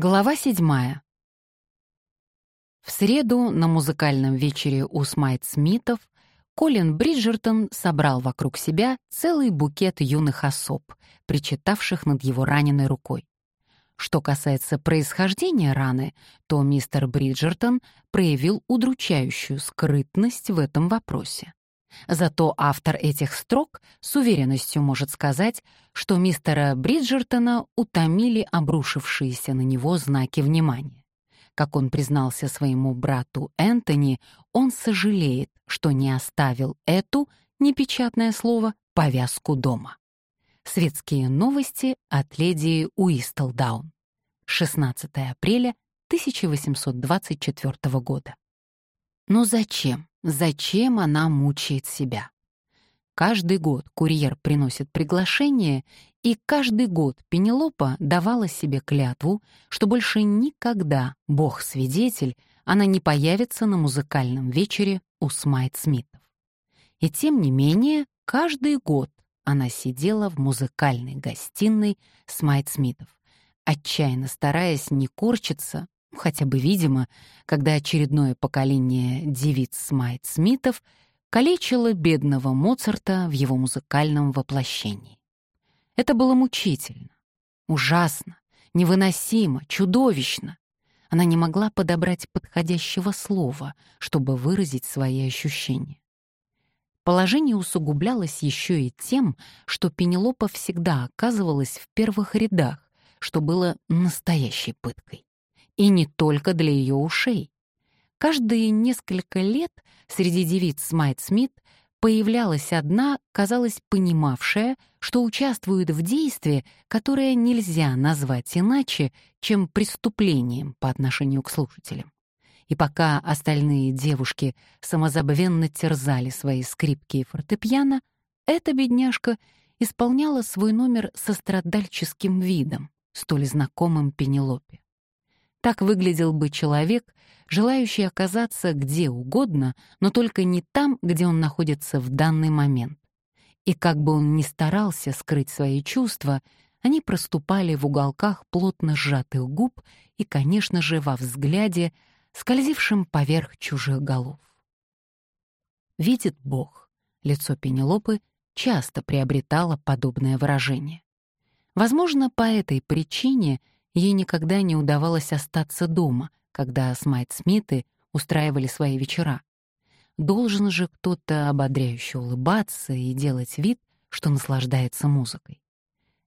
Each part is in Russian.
Глава седьмая. В среду на музыкальном вечере у Смайт-Смитов Колин Бриджертон собрал вокруг себя целый букет юных особ, причитавших над его раненой рукой. Что касается происхождения раны, то мистер Бриджертон проявил удручающую скрытность в этом вопросе. Зато автор этих строк с уверенностью может сказать, что мистера Бриджертона утомили обрушившиеся на него знаки внимания. Как он признался своему брату Энтони, он сожалеет, что не оставил эту, непечатное слово, повязку дома. Светские новости от леди Уистлдаун. 16 апреля 1824 года. Но зачем? Зачем она мучает себя? Каждый год курьер приносит приглашение, и каждый год Пенелопа давала себе клятву, что больше никогда, бог-свидетель, она не появится на музыкальном вечере у Смайт-Смитов. И тем не менее, каждый год она сидела в музыкальной гостиной Смайт-Смитов, отчаянно стараясь не корчиться, хотя бы видимо, когда очередное поколение девиц Смайт-Смитов калечило бедного Моцарта в его музыкальном воплощении. Это было мучительно, ужасно, невыносимо, чудовищно. Она не могла подобрать подходящего слова, чтобы выразить свои ощущения. Положение усугублялось еще и тем, что Пенелопа всегда оказывалась в первых рядах, что было настоящей пыткой. И не только для ее ушей. Каждые несколько лет среди девиц Смайт-Смит появлялась одна, казалось, понимавшая, что участвует в действии, которое нельзя назвать иначе, чем преступлением по отношению к слушателям. И пока остальные девушки самозабвенно терзали свои скрипки и фортепиано, эта бедняжка исполняла свой номер со страдальческим видом, столь знакомым Пенелопе. Так выглядел бы человек, желающий оказаться где угодно, но только не там, где он находится в данный момент. И как бы он ни старался скрыть свои чувства, они проступали в уголках плотно сжатых губ и, конечно же, во взгляде, скользившем поверх чужих голов. Видит Бог, лицо Пенелопы часто приобретало подобное выражение. Возможно, по этой причине — Ей никогда не удавалось остаться дома, когда Смайт-Смиты устраивали свои вечера. Должен же кто-то ободряюще улыбаться и делать вид, что наслаждается музыкой.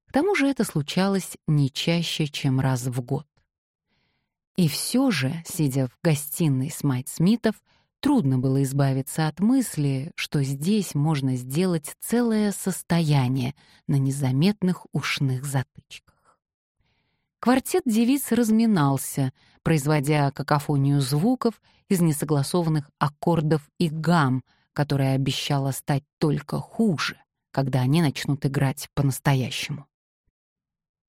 К тому же это случалось не чаще, чем раз в год. И все же, сидя в гостиной Смайт-Смитов, трудно было избавиться от мысли, что здесь можно сделать целое состояние на незаметных ушных затычках. Квартет девиц разминался, производя какофонию звуков из несогласованных аккордов и гамм, которая обещала стать только хуже, когда они начнут играть по-настоящему.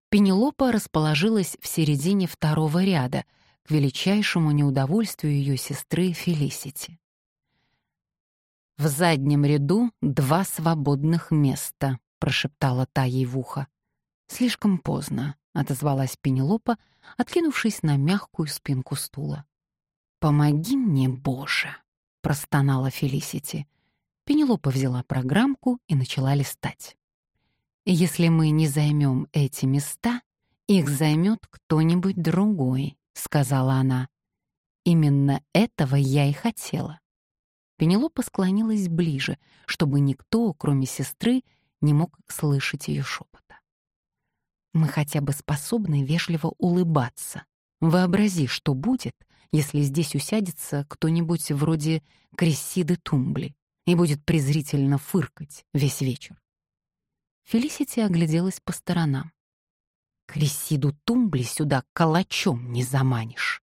Пенелопа расположилась в середине второго ряда, к величайшему неудовольствию ее сестры Фелисити. «В заднем ряду два свободных места», — прошептала та ей в ухо. «Слишком поздно. — отозвалась Пенелопа, откинувшись на мягкую спинку стула. «Помоги мне, Боже!» — простонала Фелисити. Пенелопа взяла программку и начала листать. «Если мы не займем эти места, их займет кто-нибудь другой», — сказала она. «Именно этого я и хотела». Пенелопа склонилась ближе, чтобы никто, кроме сестры, не мог слышать ее шепот. Мы хотя бы способны вежливо улыбаться. Вообрази, что будет, если здесь усядется кто-нибудь вроде Крессиды Тумбли и будет презрительно фыркать весь вечер. Фелисити огляделась по сторонам. Крессиду Тумбли сюда калачом не заманишь.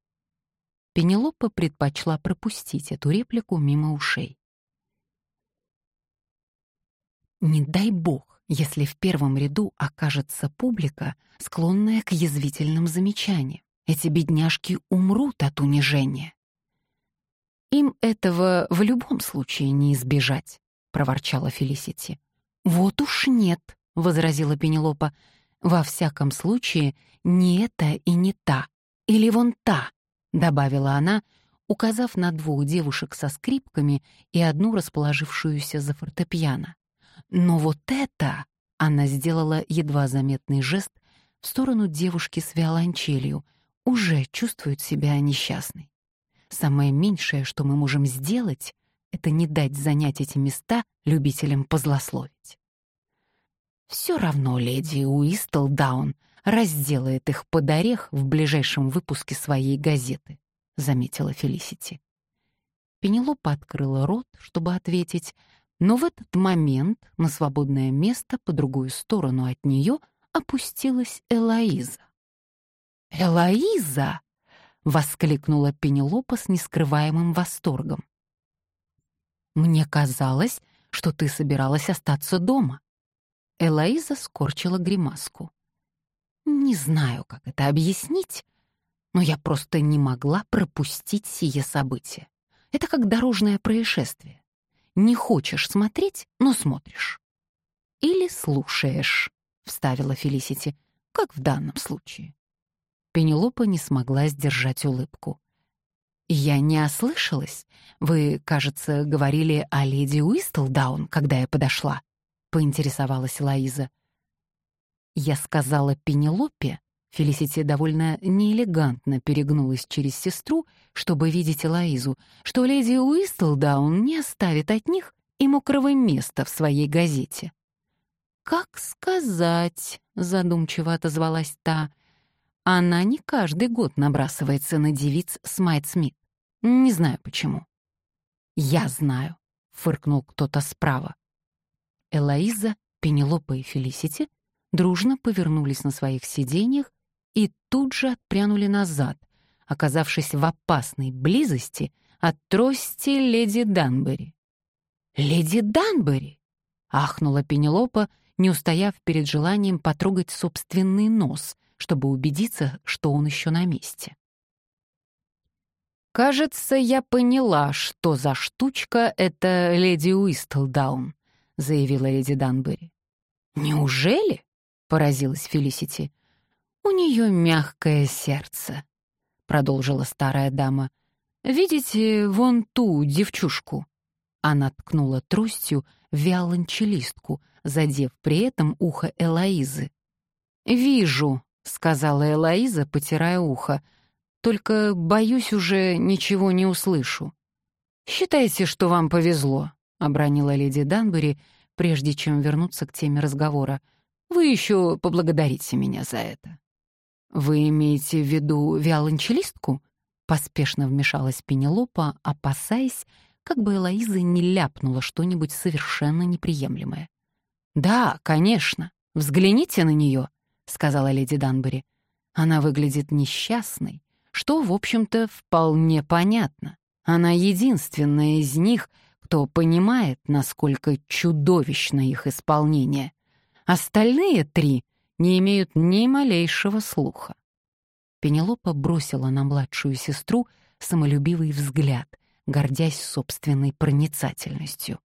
Пенелопа предпочла пропустить эту реплику мимо ушей. Не дай бог, если в первом ряду окажется публика, склонная к язвительным замечаниям. Эти бедняжки умрут от унижения. «Им этого в любом случае не избежать», — проворчала Фелисити. «Вот уж нет», — возразила Пенелопа. «Во всяком случае, не это и не та. или вон та», — добавила она, указав на двух девушек со скрипками и одну расположившуюся за фортепиано. «Но вот это...» — она сделала едва заметный жест в сторону девушки с виолончелью, уже чувствует себя несчастной. Самое меньшее, что мы можем сделать, это не дать занять эти места любителям позлословить. Все равно леди Уистлдаун разделает их под орех в ближайшем выпуске своей газеты, заметила Фелисити. Пенелопа открыла рот, чтобы ответить, но в этот момент на свободное место по другую сторону от нее опустилась Элоиза. «Элоиза!» — воскликнула Пенелопа с нескрываемым восторгом. «Мне казалось, что ты собиралась остаться дома». Элоиза скорчила гримаску. «Не знаю, как это объяснить, но я просто не могла пропустить сие событие. Это как дорожное происшествие. Не хочешь смотреть, но смотришь. Или слушаешь, — вставила Фелисити, — как в данном случае. Пенелопа не смогла сдержать улыбку. «Я не ослышалась. Вы, кажется, говорили о леди Уистлдаун, когда я подошла», — поинтересовалась Лоиза. Я сказала Пенелопе, Фелисити довольно неэлегантно перегнулась через сестру, чтобы видеть Лоизу, что леди Уистлдаун не оставит от них и мокрого места в своей газете. «Как сказать?» — задумчиво отозвалась та. Она не каждый год набрасывается на девиц Смайт Смит. Не знаю почему. «Я знаю», — фыркнул кто-то справа. Элоиза, Пенелопа и Фелисити дружно повернулись на своих сиденьях и тут же отпрянули назад, оказавшись в опасной близости от трости леди Данбери. «Леди Данбери!» — ахнула Пенелопа, не устояв перед желанием потрогать собственный нос, чтобы убедиться, что он еще на месте. «Кажется, я поняла, что за штучка это леди Уистлдаун», — заявила леди Данбери. «Неужели?» — поразилась Фелисити. «У нее мягкое сердце», — продолжила старая дама. «Видите вон ту девчушку?» Она ткнула тростью виолончелистку, задев при этом ухо Элоизы. «Вижу», — сказала Элоиза, потирая ухо. «Только, боюсь, уже ничего не услышу». «Считайте, что вам повезло», — обронила леди Данбери, прежде чем вернуться к теме разговора. «Вы еще поблагодарите меня за это». «Вы имеете в виду виолончелистку?» — поспешно вмешалась Пенелопа, опасаясь, как бы Элоиза не ляпнула что-нибудь совершенно неприемлемое. «Да, конечно. Взгляните на нее сказала леди Данбери. Она выглядит несчастной, что, в общем-то, вполне понятно. Она единственная из них, кто понимает, насколько чудовищно их исполнение. Остальные три не имеют ни малейшего слуха. Пенелопа бросила на младшую сестру самолюбивый взгляд, гордясь собственной проницательностью.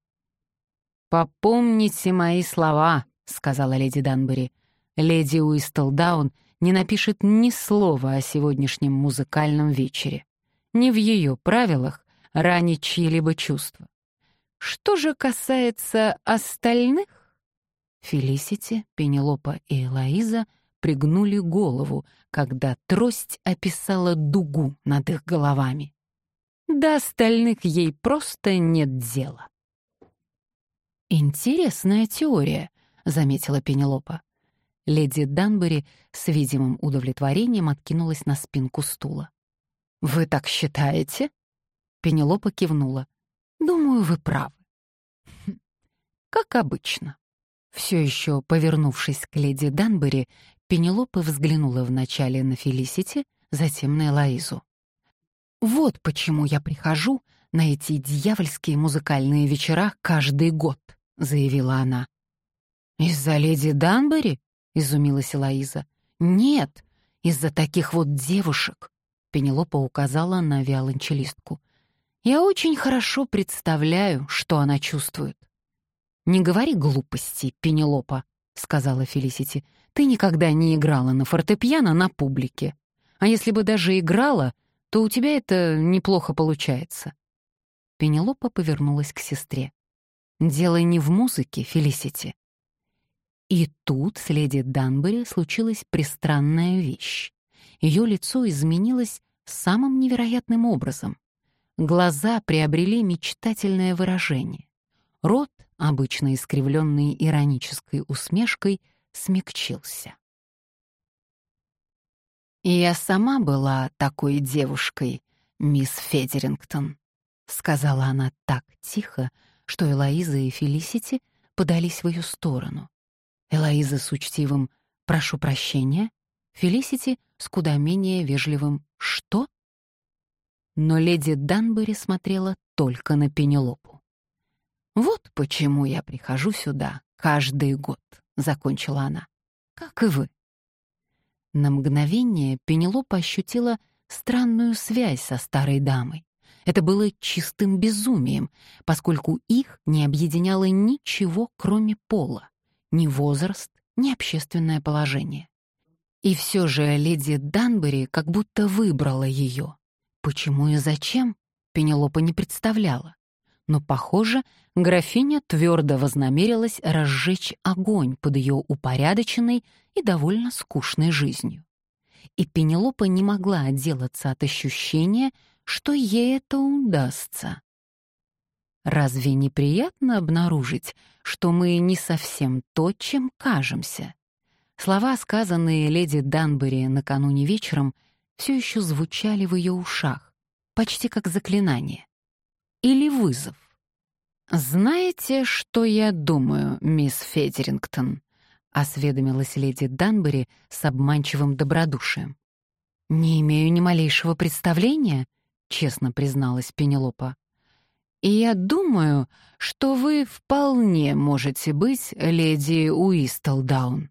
«Попомните мои слова», — сказала леди Данбери леди Уистлдаун не напишет ни слова о сегодняшнем музыкальном вечере. Не в ее правилах ранить чьи-либо чувства. Что же касается остальных, Фелисити, Пенелопа и Элоиза пригнули голову, когда трость описала дугу над их головами. До остальных ей просто нет дела. «Интересная теория», — заметила Пенелопа. Леди Данбери с видимым удовлетворением откинулась на спинку стула. «Вы так считаете?» Пенелопа кивнула. «Думаю, вы правы». Хм, «Как обычно». Все еще повернувшись к леди Данбери, Пенелопа взглянула вначале на Фелисити, затем на Элоизу. «Вот почему я прихожу на эти дьявольские музыкальные вечера каждый год», — заявила она. «Из-за леди Данбери?» — изумилась Элоиза. «Нет, из-за таких вот девушек», — Пенелопа указала на виолончелистку. «Я очень хорошо представляю, что она чувствует». «Не говори глупости, Пенелопа», — сказала Фелисити. «Ты никогда не играла на фортепиано на публике. А если бы даже играла, то у тебя это неплохо получается». Пенелопа повернулась к сестре. «Дело не в музыке, Фелисити». И тут с леди Данбери случилась пристранная вещь. Ее лицо изменилось самым невероятным образом. Глаза приобрели мечтательное выражение. Рот, обычно искривленный иронической усмешкой, смягчился. «Я сама была такой девушкой, мисс Федерингтон», — сказала она так тихо, что Элоиза и Фелисити подались в ее сторону. Элоиза с учтивым «прошу прощения», Фелисити с куда менее вежливым «что?». Но леди Данбери смотрела только на Пенелопу. «Вот почему я прихожу сюда каждый год», — закончила она, — «как и вы». На мгновение Пенелопа ощутила странную связь со старой дамой. Это было чистым безумием, поскольку их не объединяло ничего, кроме пола, ни возраст, ни общественное положение. И все же леди Данбери как будто выбрала ее. Почему и зачем, Пенелопа не представляла. Но, похоже, графиня твердо вознамерилась разжечь огонь под ее упорядоченной и довольно скучной жизнью. И Пенелопа не могла отделаться от ощущения, что ей это удастся. Разве неприятно обнаружить, что мы не совсем то, чем кажемся? Слова, сказанные леди Данбери накануне вечером, все еще звучали в ее ушах, почти как заклинание. Или вызов. «Знаете, что я думаю, мисс Федерингтон?» — осведомилась леди Данбери с обманчивым добродушием. «Не имею ни малейшего представления», — честно призналась Пенелопа. «И я думаю, что вы вполне можете быть леди Уистелдаун».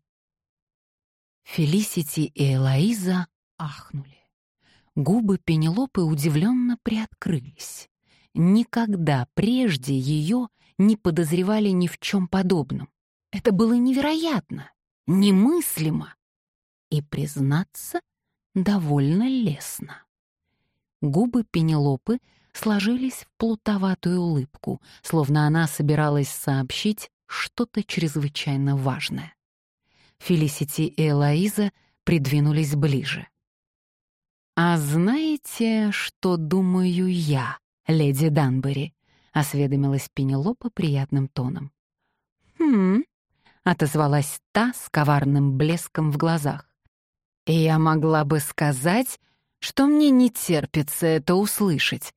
Фелисити и Элоиза ахнули. Губы Пенелопы удивленно приоткрылись. Никогда прежде ее не подозревали ни в чем подобном. Это было невероятно, немыслимо и, признаться, довольно лестно. Губы Пенелопы сложились в плутоватую улыбку, словно она собиралась сообщить что-то чрезвычайно важное. Фелисити и Элоиза придвинулись ближе. «А знаете, что думаю я, леди Данбери?» — осведомилась Пенелопа приятным тоном. «Хм», — отозвалась та с коварным блеском в глазах. «Я могла бы сказать, что мне не терпится это услышать,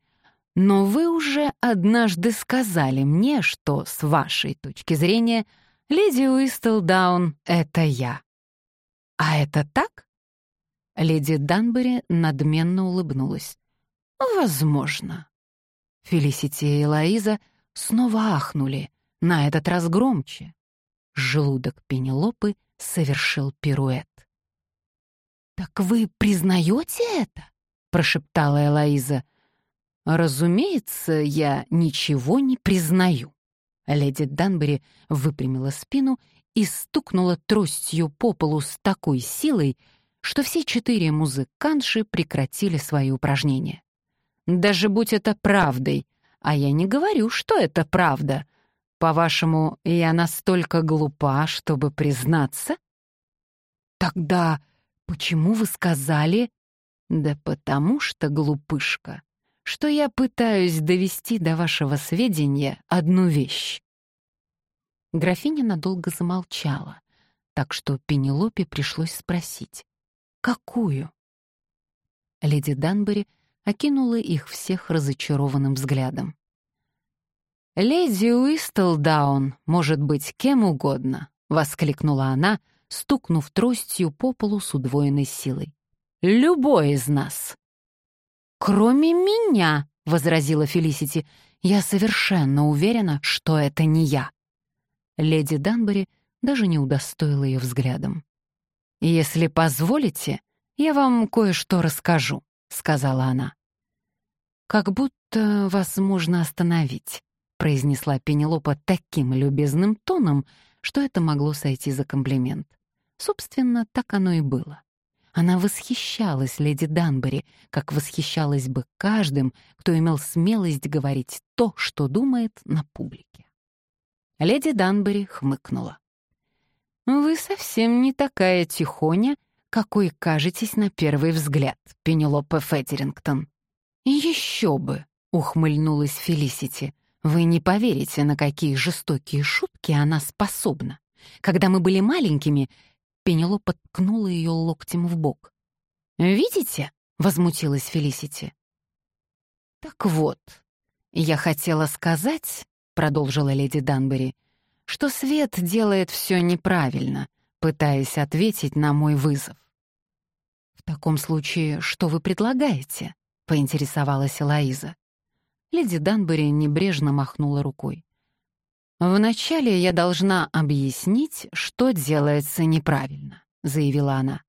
но вы уже однажды сказали мне, что, с вашей точки зрения, — Леди Уистелдаун — это я. А это так? Леди Данбери надменно улыбнулась. Возможно. Фелисити и Лоиза снова ахнули, на этот раз громче. Желудок Пенелопы совершил пируэт. «Так вы признаете это?» — прошептала Элоиза. «Разумеется, я ничего не признаю». Леди Данбери выпрямила спину и стукнула тростью по полу с такой силой, что все четыре музыкантши прекратили свои упражнения. «Даже будь это правдой, а я не говорю, что это правда. По-вашему, я настолько глупа, чтобы признаться?» «Тогда почему вы сказали...» «Да потому что, глупышка, что я пытаюсь довести до вашего сведения одну вещь. Графиня надолго замолчала, так что Пенелопе пришлось спросить. «Какую?» Леди Данбери окинула их всех разочарованным взглядом. «Леди Уистелдаун может быть кем угодно», — воскликнула она, стукнув тростью по полу с удвоенной силой. «Любой из нас». «Кроме меня», — возразила Фелисити, — «я совершенно уверена, что это не я». Леди Данбери даже не удостоила ее взглядом. «Если позволите, я вам кое-что расскажу», — сказала она. «Как будто вас можно остановить», — произнесла Пенелопа таким любезным тоном, что это могло сойти за комплимент. Собственно, так оно и было. Она восхищалась леди Данбери, как восхищалась бы каждым, кто имел смелость говорить то, что думает на публике. Леди Данбери хмыкнула. «Вы совсем не такая тихоня, какой кажетесь на первый взгляд, Пенелопа Феттерингтон». «Еще бы!» — ухмыльнулась Фелисити. «Вы не поверите, на какие жестокие шутки она способна. Когда мы были маленькими, Пенелопа ткнула ее локтем в бок. «Видите?» — возмутилась Фелисити. «Так вот, я хотела сказать, — продолжила леди Данбери, — что Свет делает все неправильно, пытаясь ответить на мой вызов. «В таком случае, что вы предлагаете?» — поинтересовалась Элоиза. Леди Данбери небрежно махнула рукой. «Вначале я должна объяснить, что делается неправильно», — заявила она.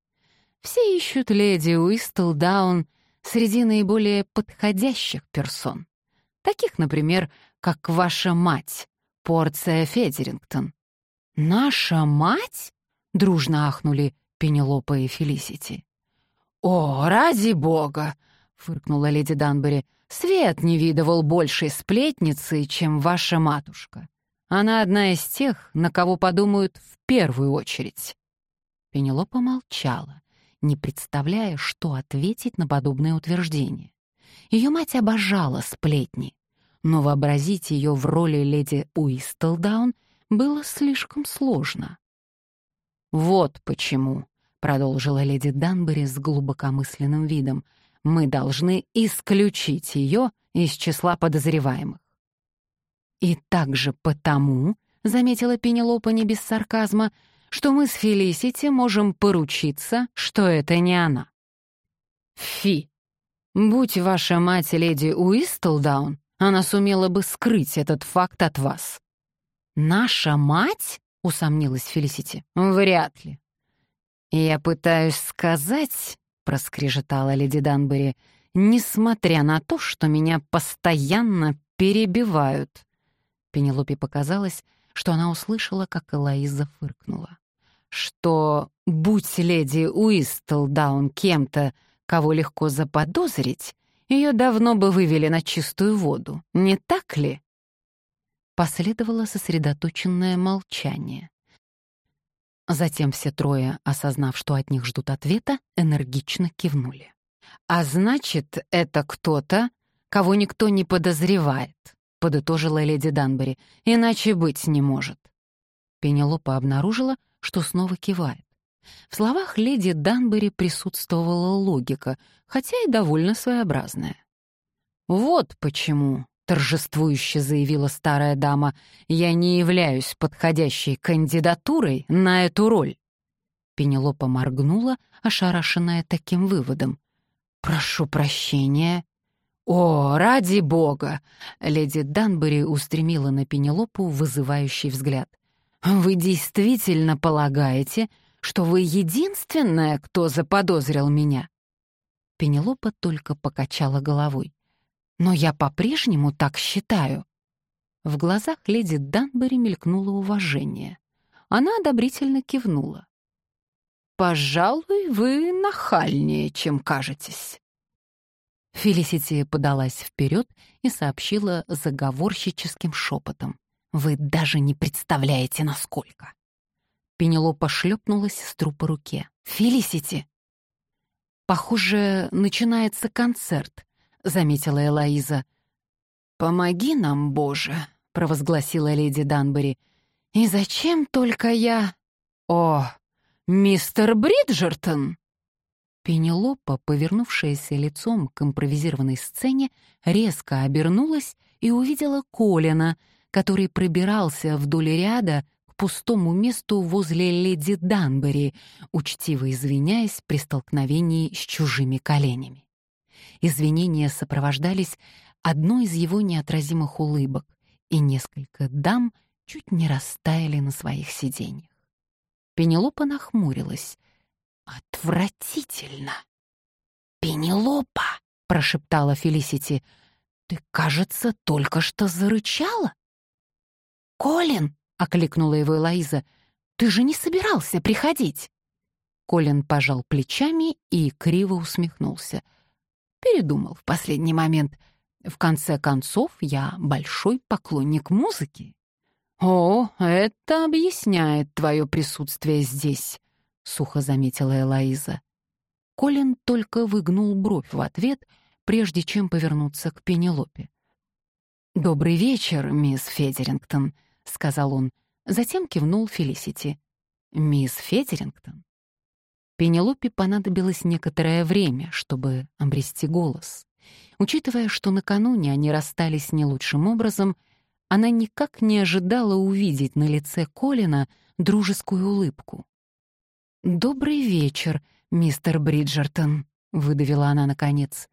«Все ищут леди Уистлдаун среди наиболее подходящих персон. Таких, например, как ваша мать, Порция Федерингтон». «Наша мать?» — дружно ахнули Пенелопа и Фелисити. «О, ради бога!» — фыркнула леди Данбери. «Свет не видывал большей сплетницы, чем ваша матушка. Она одна из тех, на кого подумают в первую очередь». Пенелопа молчала, не представляя, что ответить на подобное утверждение. Ее мать обожала сплетни, но вообразить ее в роли леди Уистлдаун было слишком сложно. «Вот почему», — продолжила леди Данбери с глубокомысленным видом, «мы должны исключить ее из числа подозреваемых. «И также потому», — заметила Пенелопа не без сарказма, «что мы с Фелисити можем поручиться, что это не она». «Фи! Будь ваша мать леди Уистлдаун, она сумела бы скрыть этот факт от вас». «Наша мать?» — усомнилась Фелисити. «Вряд ли». «Я пытаюсь сказать», — проскрежетала леди Данбери, «несмотря на то, что меня постоянно перебивают». Пенелопе показалось, что она услышала, как Элоиза фыркнула. Что, будь леди Уистлдаун кем-то, кого легко заподозрить, ее давно бы вывели на чистую воду, не так ли? Последовало сосредоточенное молчание. Затем все трое, осознав, что от них ждут ответа, энергично кивнули. «А значит, это кто-то, кого никто не подозревает», — подытожила леди Данбери, — «иначе быть не может». Пенелопа обнаружила, что снова кивает. В словах леди Данбери присутствовала логика, хотя и довольно своеобразная. «Вот почему», — торжествующе заявила старая дама, «я не являюсь подходящей кандидатурой на эту роль». Пенелопа моргнула, ошарашенная таким выводом. «Прошу прощения», «О, ради бога!» — леди Данбери устремила на Пенелопу вызывающий взгляд. «Вы действительно полагаете, что вы единственная, кто заподозрил меня?» Пенелопа только покачала головой. «Но я по-прежнему так считаю». В глазах леди Данбери мелькнуло уважение. Она одобрительно кивнула. «Пожалуй, вы нахальнее, чем кажетесь». Фелисити подалась вперед и сообщила заговорщическим шепотом. «Вы даже не представляете, насколько!» Пенелопа шлепнулась сестру по руке. «Фелисити!» «Похоже, начинается концерт», — заметила Элоиза. «Помоги нам, Боже!» — провозгласила леди Данбери. «И зачем только я...» «О, мистер Бриджертон!» Пенелопа, повернувшаяся лицом к импровизированной сцене, резко обернулась и увидела Колина, который пробирался вдоль ряда к пустому месту возле леди Данбери, учтиво извиняясь при столкновении с чужими коленями. Извинения сопровождались одной из его неотразимых улыбок, и несколько дам чуть не растаяли на своих сиденьях. Пенелопа нахмурилась, «Отвратительно!» «Пенелопа!» — прошептала Фелисити. «Ты, кажется, только что зарычала?» «Колин!» — окликнула его Элоиза. «Ты же не собирался приходить!» Колин пожал плечами и криво усмехнулся. Передумал в последний момент. В конце концов, я большой поклонник музыки. «О, это объясняет твое присутствие здесь», — сухо заметила Элоиза. Колин только выгнул бровь в ответ, прежде чем повернуться к Пенелопе. «Добрый вечер, мисс Федерингтон», — сказал он, затем кивнул Фелисити. «Мисс Федерингтон?» Пенелопе понадобилось некоторое время, чтобы обрести голос. Учитывая, что накануне они расстались не лучшим образом, она никак не ожидала увидеть на лице Колина дружескую улыбку. «Добрый вечер, мистер Бриджертон», — выдавила она наконец.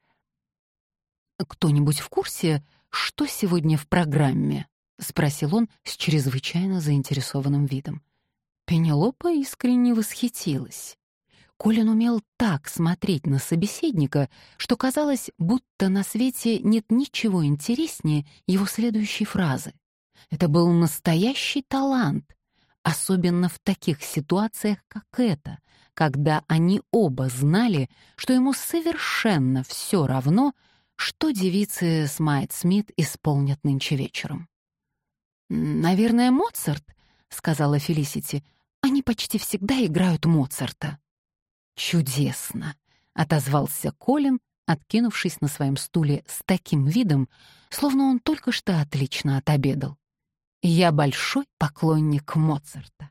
«Кто-нибудь в курсе, что сегодня в программе?» — спросил он с чрезвычайно заинтересованным видом. Пенелопа искренне восхитилась. Колин умел так смотреть на собеседника, что казалось, будто на свете нет ничего интереснее его следующей фразы. Это был настоящий талант, особенно в таких ситуациях, как эта, когда они оба знали, что ему совершенно все равно, что девицы Смайт Смит исполнят нынче вечером. «Наверное, Моцарт», — сказала Фелисити. «Они почти всегда играют Моцарта». «Чудесно!» — отозвался Колин, откинувшись на своем стуле с таким видом, словно он только что отлично отобедал. «Я большой поклонник Моцарта».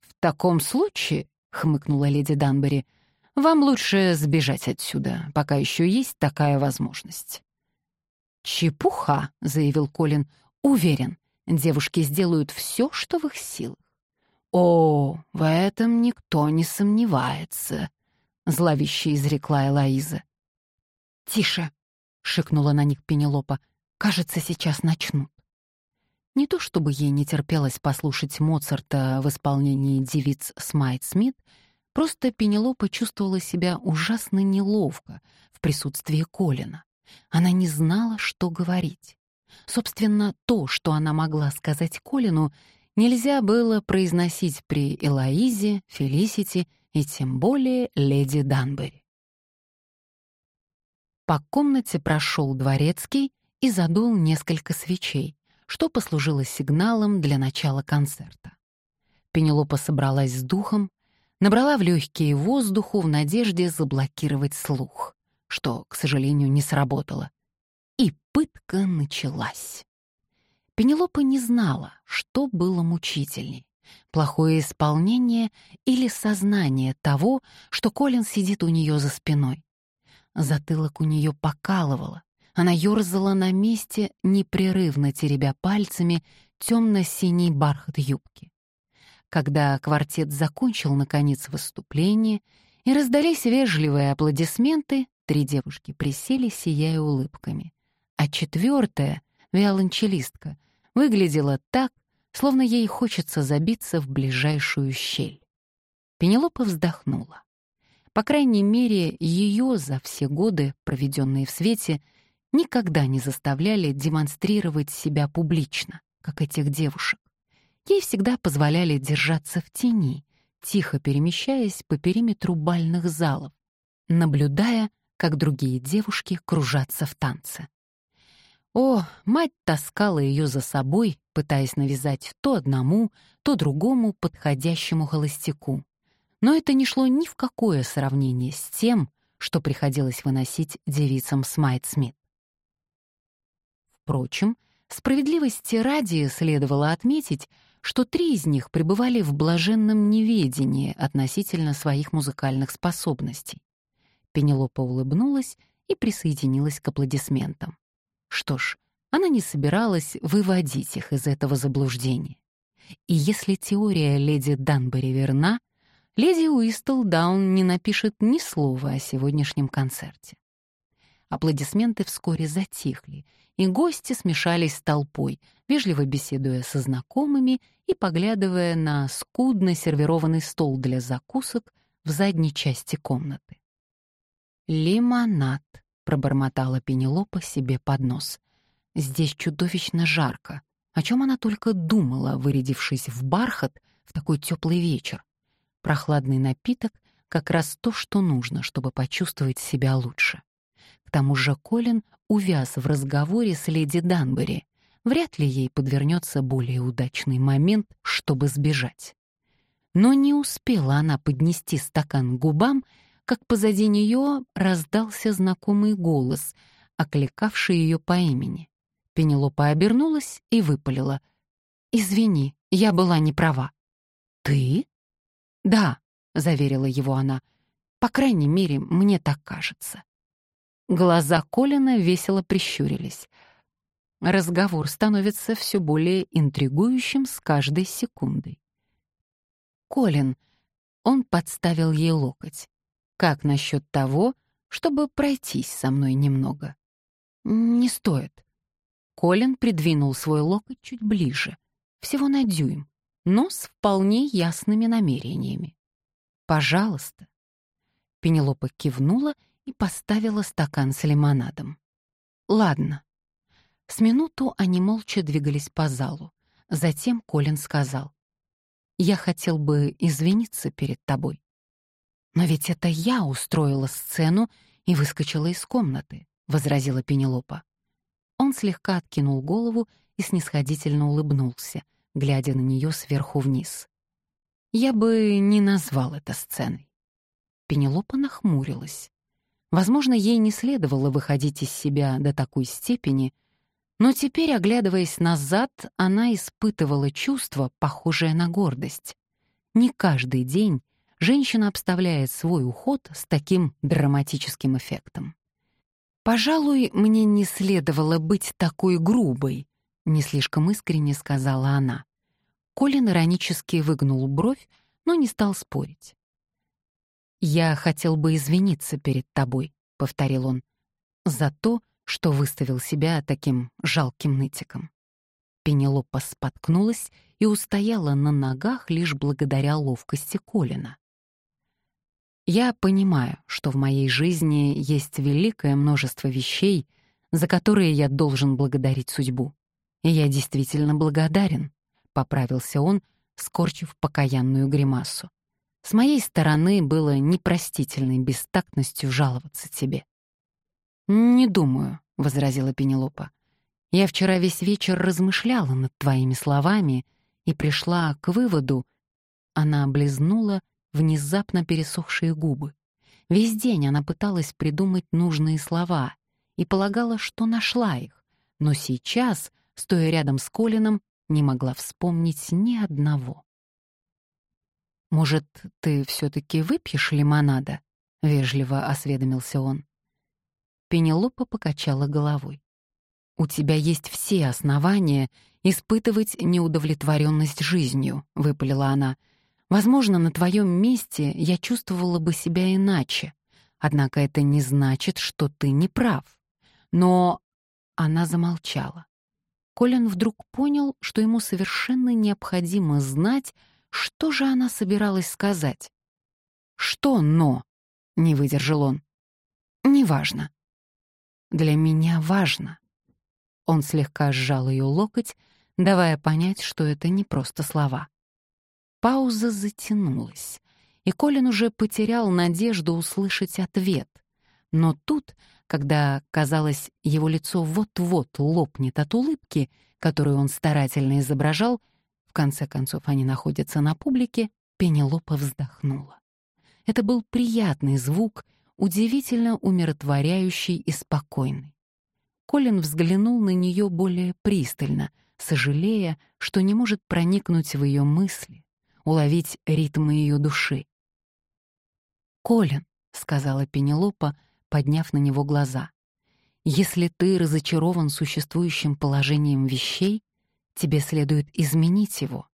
«В таком случае», — хмыкнула леди Данбери, — «вам лучше сбежать отсюда, пока еще есть такая возможность». «Чепуха», — заявил Колин, — «уверен, девушки сделают все, что в их силах. «О, в этом никто не сомневается», — зловеще изрекла Элоиза. «Тише!» — шикнула на них Пенелопа. «Кажется, сейчас начнут». Не то чтобы ей не терпелось послушать Моцарта в исполнении девиц Смайт Смит, просто Пенелопа чувствовала себя ужасно неловко в присутствии Колина. Она не знала, что говорить. Собственно, то, что она могла сказать Колину, нельзя было произносить при Элоизе, Фелисити и тем более леди Данбери. По комнате прошел дворецкий и задул несколько свечей, что послужило сигналом для начала концерта. Пенелопа собралась с духом, набрала в легкие воздуху в надежде заблокировать слух, что, к сожалению, не сработало. И пытка началась. Пенелопа не знала, что было мучительней — плохое исполнение или сознание того, что Колин сидит у нее за спиной. Затылок у нее покалывало, она ерзала на месте, непрерывно теребя пальцами темно-синий бархат юбки. Когда квартет закончил, наконец, выступление, и раздались вежливые аплодисменты, три девушки присели, сияя улыбками. А четвертая, виолончелистка, выглядела так, словно ей хочется забиться в ближайшую щель. Пенелопа вздохнула. По крайней мере, ее за все годы, проведенные в свете, никогда не заставляли демонстрировать себя публично, как этих девушек. Ей всегда позволяли держаться в тени, тихо перемещаясь по периметру бальных залов, наблюдая, как другие девушки кружатся в танце. О, мать таскала ее за собой, пытаясь навязать то одному, то другому подходящему холостяку. Но это не шло ни в какое сравнение с тем, что приходилось выносить девицам Смайт-Смит. Впрочем, справедливости ради следовало отметить, что три из них пребывали в блаженном неведении относительно своих музыкальных способностей. Пенелопа улыбнулась и присоединилась к аплодисментам. Что ж, она не собиралась выводить их из этого заблуждения. И если теория леди Данбери верна, леди Уистлдаун не напишет ни слова о сегодняшнем концерте. Аплодисменты вскоре затихли, и гости смешались с толпой, вежливо беседуя со знакомыми и поглядывая на скудно сервированный стол для закусок в задней части комнаты. «Лимонад», пробормотала Пенелопа себе под нос. Здесь чудовищно жарко. О чем она только думала, вырядившись в бархат в такой теплый вечер. Прохладный напиток — как раз то, что нужно, чтобы почувствовать себя лучше. К тому же Колин увяз в разговоре с леди Данбери. Вряд ли ей подвернется более удачный момент, чтобы сбежать. Но не успела она поднести стакан к губам, как позади нее раздался знакомый голос, окликавший ее по имени. Пенелопа обернулась и выпалила. «Извини, я была не права». «Ты?» «Да», — заверила его она. «По крайней мере, мне так кажется». Глаза Колина весело прищурились. Разговор становится все более интригующим с каждой секундой. «Колин», — он подставил ей локоть. «Как насчет того, чтобы пройтись со мной немного?» «Не стоит». Колин придвинул свой локоть чуть ближе, всего на дюйм, но с вполне ясными намерениями. «Пожалуйста». Пенелопа кивнула и поставила стакан с лимонадом. «Ладно». С минуту они молча двигались по залу. Затем Колин сказал. «Я хотел бы извиниться перед тобой. Но ведь это я устроила сцену и выскочила из комнаты», — возразила Пенелопа. Он слегка откинул голову и снисходительно улыбнулся, глядя на нее сверху вниз. «Я бы не назвал это сценой». Пенелопа нахмурилась. Возможно, ей не следовало выходить из себя до такой степени, но теперь, оглядываясь назад, она испытывала чувство, похожее на гордость. Не каждый день женщина обставляет свой уход с таким драматическим эффектом. «Пожалуй, мне не следовало быть такой грубой», — не слишком искренне сказала она. Колин иронически выгнул бровь, но не стал спорить. «Я хотел бы извиниться перед тобой», — повторил он, «за то, что выставил себя таким жалким нытиком». Пенелопа споткнулась и устояла на ногах лишь благодаря ловкости Колина. Я понимаю, что в моей жизни есть великое множество вещей, за которые я должен благодарить судьбу. И я действительно благодарен, — поправился он, скорчив покаянную гримасу. С моей стороны было непростительной бестактностью жаловаться тебе. «Не думаю», — возразила Пенелопа. «Я вчера весь вечер размышляла над твоими словами и пришла к выводу...» Она облизнула внезапно пересохшие губы. Весь день она пыталась придумать нужные слова и полагала, что нашла их, но сейчас, стоя рядом с Колином, не могла вспомнить ни одного. «Может, ты все-таки выпьешь лимонада?» — вежливо осведомился он. Пенелопа покачала головой. «У тебя есть все основания испытывать неудовлетворенность жизнью», — выпалила она. «Возможно, на твоем месте я чувствовала бы себя иначе. Однако это не значит, что ты не прав. Но...» Она замолчала. Колин вдруг понял, что ему совершенно необходимо знать, что же она собиралась сказать? «Что «но»?» — не выдержал он. «Неважно». «Для меня важно». Он слегка сжал ее локоть, давая понять, что это не просто слова. Пауза затянулась, и Колин уже потерял надежду услышать ответ. Но тут, когда, казалось, его лицо вот-вот лопнет от улыбки, которую он старательно изображал, в конце концов они находятся на публике, Пенелопа вздохнула. Это был приятный звук, удивительно умиротворяющий и спокойный. Колин взглянул на нее более пристально, сожалея, что не может проникнуть в ее мысли, уловить ритмы ее души. «Колин», — сказала Пенелопа, подняв на него глаза, — «если ты разочарован существующим положением вещей, Тебе следует изменить его.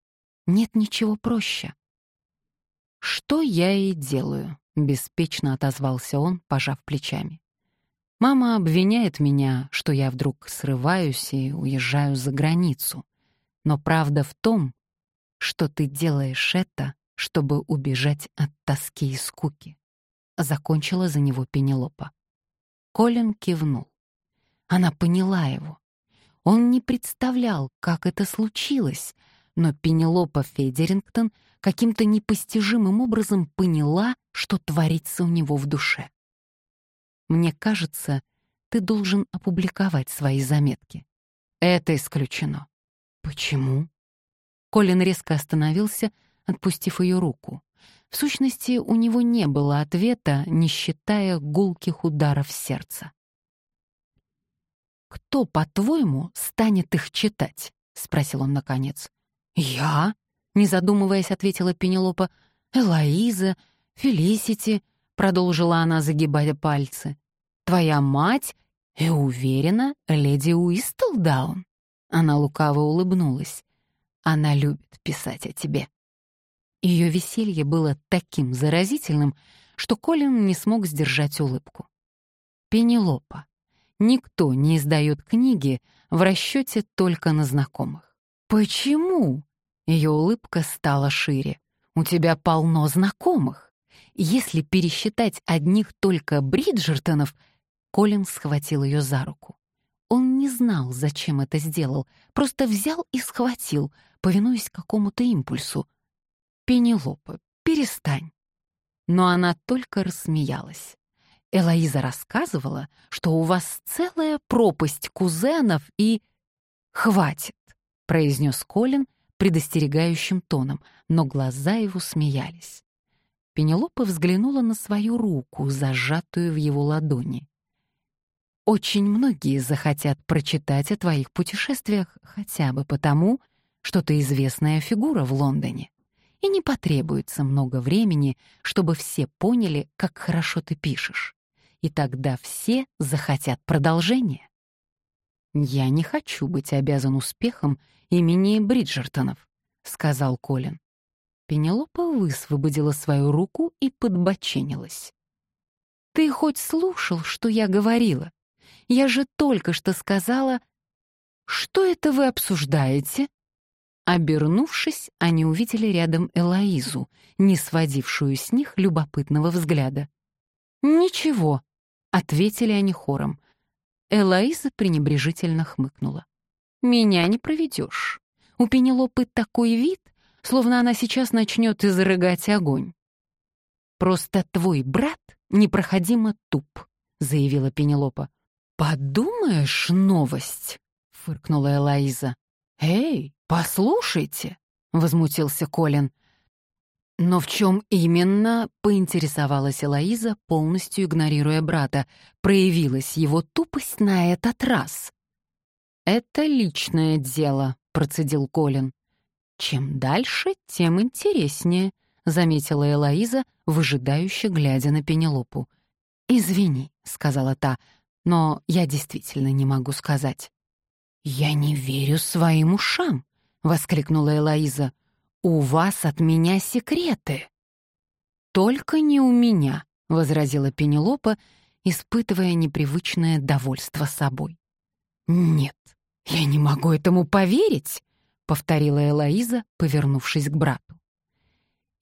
Нет ничего проще. «Что я и делаю», — беспечно отозвался он, пожав плечами. «Мама обвиняет меня, что я вдруг срываюсь и уезжаю за границу. Но правда в том, что ты делаешь это, чтобы убежать от тоски и скуки». Закончила за него Пенелопа. Колин кивнул. Она поняла его. Он не представлял, как это случилось, Но Пенелопа Федерингтон каким-то непостижимым образом поняла, что творится у него в душе. «Мне кажется, ты должен опубликовать свои заметки». «Это исключено». «Почему?» Колин резко остановился, отпустив ее руку. В сущности, у него не было ответа, не считая гулких ударов сердца. «Кто, по-твоему, станет их читать?» — спросил он наконец. «Я?» — не задумываясь, ответила Пенелопа. «Элоиза, Фелисити», — продолжила она, загибая пальцы. «Твоя мать и, уверена, леди Уистлдаун». Она лукаво улыбнулась. «Она любит писать о тебе». Ее веселье было таким заразительным, что Колин не смог сдержать улыбку. Пенелопа. Никто не издает книги в расчете только на знакомых. «Почему?» Ее улыбка стала шире. «У тебя полно знакомых. Если пересчитать одних только Бриджертонов...» Колин схватил ее за руку. Он не знал, зачем это сделал, просто взял и схватил, повинуясь какому-то импульсу. «Пенелопа, перестань». Но она только рассмеялась. Элоиза рассказывала, что у вас целая пропасть кузенов и... «Хватит», — произнес Колин предостерегающим тоном, но глаза его смеялись. Пенелопа взглянула на свою руку, зажатую в его ладони. «Очень многие захотят прочитать о твоих путешествиях хотя бы потому, что ты известная фигура в Лондоне и не потребуется много времени, чтобы все поняли, как хорошо ты пишешь. И тогда все захотят продолжения. «Я не хочу быть обязан успехом имени Бриджертонов», — сказал Колин. Пенелопа высвободила свою руку и подбоченилась. «Ты хоть слушал, что я говорила? Я же только что сказала...» «Что это вы обсуждаете?» Обернувшись, они увидели рядом Элоизу, не сводившую с них любопытного взгляда. «Ничего», — ответили они хором. Элоиза пренебрежительно хмыкнула. «Меня не проведешь. У Пенелопы такой вид, словно она сейчас начнет изрыгать огонь». «Просто твой брат непроходимо туп», — заявила Пенелопа. «Подумаешь, новость!» — фыркнула Элоиза. «Эй, послушайте!» — возмутился Колин. «Но в чем именно?» — поинтересовалась Элоиза, полностью игнорируя брата. Проявилась его тупость на этот раз. «Это личное дело», — процедил Колин. «Чем дальше, тем интереснее», — заметила Элоиза, выжидающе глядя на Пенелопу. «Извини», — сказала та, — «но я действительно не могу сказать». «Я не верю своим ушам!» — воскликнула Элоиза. «У вас от меня секреты!» «Только не у меня», — возразила Пенелопа, испытывая непривычное довольство собой. «Нет, я не могу этому поверить», — повторила Элоиза, повернувшись к брату.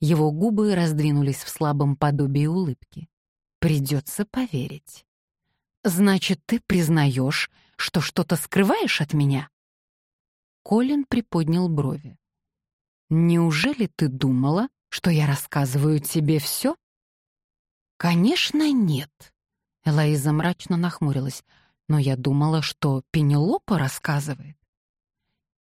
Его губы раздвинулись в слабом подобии улыбки. «Придется поверить». «Значит, ты признаешь, что что-то скрываешь от меня?» Колин приподнял брови. «Неужели ты думала, что я рассказываю тебе все?» «Конечно, нет», — Элоиза мрачно нахмурилась, «но я думала, что Пенелопа рассказывает».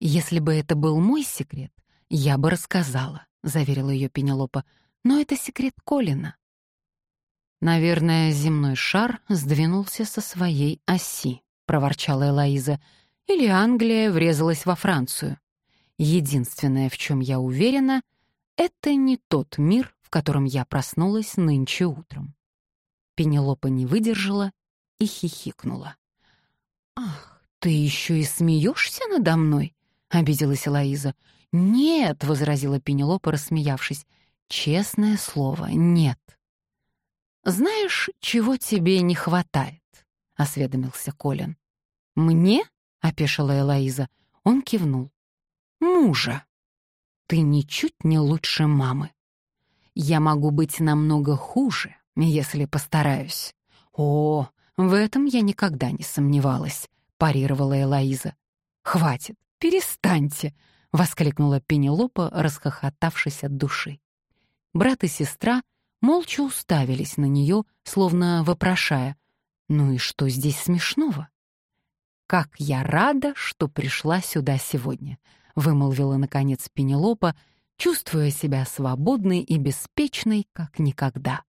«Если бы это был мой секрет, я бы рассказала», — заверила ее Пенелопа, «но это секрет Колина». Наверное, земной шар сдвинулся со своей оси. — проворчала Элоиза, — «или Англия врезалась во Францию. Единственное, в чем я уверена, это не тот мир, в котором я проснулась нынче утром». Пенелопа не выдержала и хихикнула. «Ах, ты еще и смеешься надо мной?» — обиделась Элоиза. «Нет», — возразила Пенелопа, рассмеявшись. «Честное слово, нет». «Знаешь, чего тебе не хватает?» — осведомился Колин. «Мне?» — опешила Элоиза. Он кивнул. «Мужа. Ты ничуть не лучше мамы. Я могу быть намного хуже, если постараюсь». «О, в этом я никогда не сомневалась», — парировала Элоиза. «Хватит, перестаньте», — воскликнула Пенелопа, расхохотавшись от души. Брат и сестра молча уставились на нее, словно вопрошая, «Ну и что здесь смешного?» «Как я рада, что пришла сюда сегодня», — вымолвила, наконец, Пенелопа, чувствуя себя свободной и беспечной, как никогда.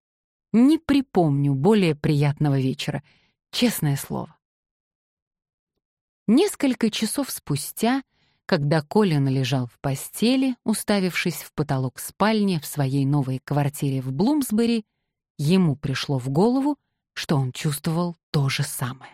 «Не припомню более приятного вечера, честное слово». Несколько часов спустя, когда Колин лежал в постели, уставившись в потолок спальни в своей новой квартире в Блумсбери, ему пришло в голову, что он чувствовал то же самое.